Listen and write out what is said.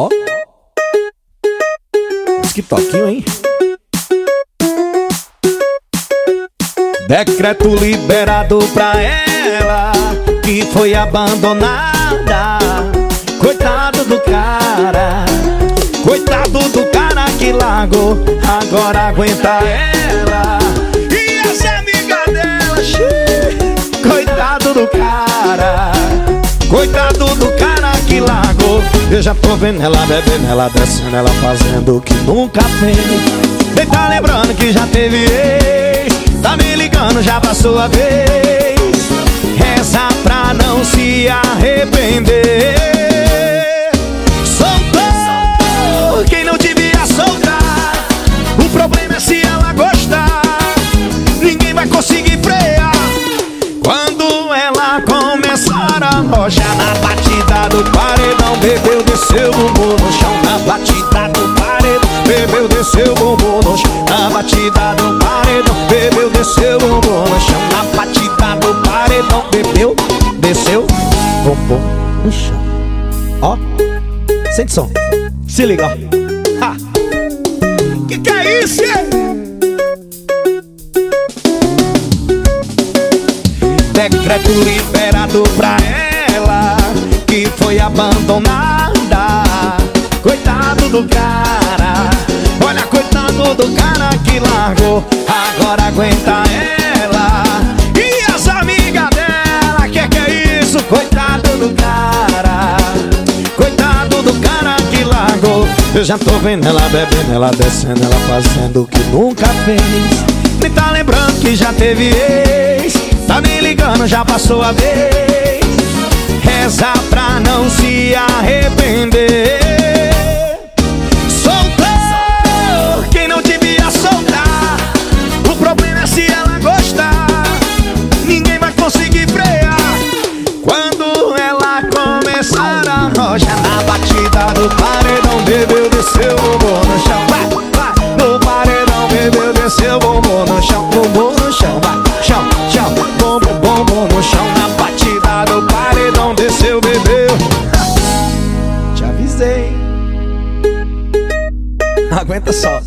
Ó. Que toquinho, hein? Decreto liberado pra ela que foi abandonada. Coitado do cara, coitado do cara que largou. Agora aguenta ela e as amigas dela. Coitado do cara, já tô vendo ela bebendo, ela descendo, ela fazendo o que nunca fez. Nem tá lembrando que já teve ex. Tá me ligando, já passou a vez. Reza pra não se arrepender. Soltou quem não devia soltar. O problema é se ela gostar. Ninguém vai conseguir frear. Quando ela começar a rochar na batida do bebeu, desceu bumbum no chão. Na batida do paredão, bebeu, desceu bumbum no chão. Na batida do paredão, bebeu, desceu bumbum no chão. Na batida do paredão, bebeu, desceu bumbum no chão. Ó, sente som, se liga, ó. Que que é isso? hein? Decreto liberado pra ela foi abandonada. Coitado do cara, olha, coitado do cara que largou. Agora aguenta ela e as amigas dela. Que que é isso? Coitado do cara, coitado do cara que largou. Eu já tô vendo ela bebendo, ela descendo, ela fazendo o que nunca fez. Nem tá lembrando que já teve ex. Tá me ligando, já passou a vez. Reza pra não se Aguenta só.